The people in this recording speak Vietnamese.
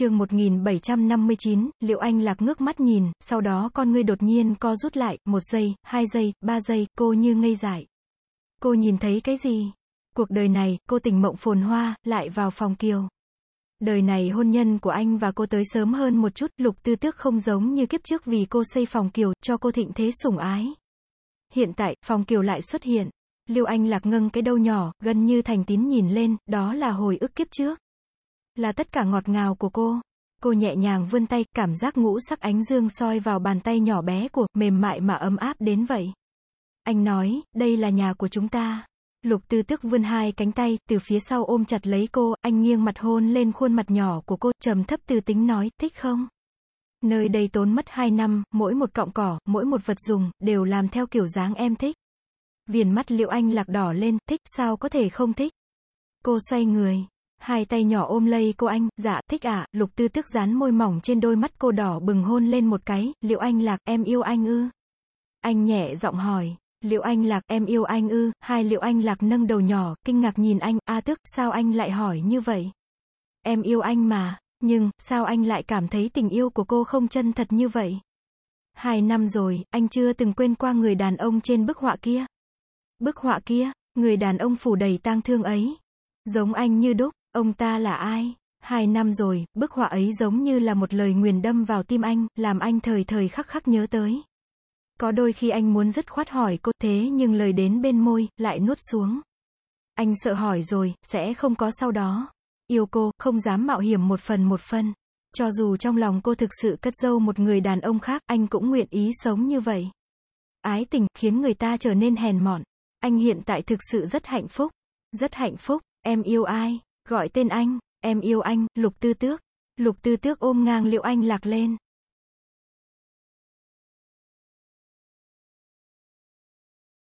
chương 1759, Liệu Anh Lạc ngước mắt nhìn, sau đó con ngươi đột nhiên co rút lại, một giây, hai giây, ba giây, cô như ngây dại. Cô nhìn thấy cái gì? Cuộc đời này, cô tỉnh mộng phồn hoa, lại vào phòng kiều. Đời này hôn nhân của anh và cô tới sớm hơn một chút, lục tư tước không giống như kiếp trước vì cô xây phòng kiều, cho cô thịnh thế sủng ái. Hiện tại, phòng kiều lại xuất hiện. Liêu Anh Lạc ngâng cái đầu nhỏ, gần như thành tín nhìn lên, đó là hồi ức kiếp trước. Là tất cả ngọt ngào của cô. Cô nhẹ nhàng vươn tay, cảm giác ngũ sắc ánh dương soi vào bàn tay nhỏ bé của, mềm mại mà ấm áp đến vậy. Anh nói, đây là nhà của chúng ta. Lục tư tức vươn hai cánh tay, từ phía sau ôm chặt lấy cô, anh nghiêng mặt hôn lên khuôn mặt nhỏ của cô, trầm thấp từ tính nói, thích không? Nơi đây tốn mất hai năm, mỗi một cọng cỏ, mỗi một vật dùng, đều làm theo kiểu dáng em thích. Viền mắt liệu anh lạc đỏ lên, thích sao có thể không thích? Cô xoay người, hai tay nhỏ ôm lấy cô anh, dạ, thích ạ, lục tư tức dán môi mỏng trên đôi mắt cô đỏ bừng hôn lên một cái, liệu anh lạc, em yêu anh ư? Anh nhẹ giọng hỏi, liệu anh lạc, em yêu anh ư? Hai liệu anh lạc nâng đầu nhỏ, kinh ngạc nhìn anh, a tức, sao anh lại hỏi như vậy? Em yêu anh mà, nhưng, sao anh lại cảm thấy tình yêu của cô không chân thật như vậy? Hai năm rồi, anh chưa từng quên qua người đàn ông trên bức họa kia. Bức họa kia, người đàn ông phủ đầy tang thương ấy. Giống anh như đúc, ông ta là ai? Hai năm rồi, bức họa ấy giống như là một lời nguyền đâm vào tim anh, làm anh thời thời khắc khắc nhớ tới. Có đôi khi anh muốn dứt khoát hỏi cô thế nhưng lời đến bên môi, lại nuốt xuống. Anh sợ hỏi rồi, sẽ không có sau đó. Yêu cô, không dám mạo hiểm một phần một phân. Cho dù trong lòng cô thực sự cất dâu một người đàn ông khác, anh cũng nguyện ý sống như vậy. Ái tình, khiến người ta trở nên hèn mọn. Anh hiện tại thực sự rất hạnh phúc. Rất hạnh phúc, em yêu ai? Gọi tên anh, em yêu anh, lục tư tước. Lục tư tước ôm ngang liệu anh lạc lên.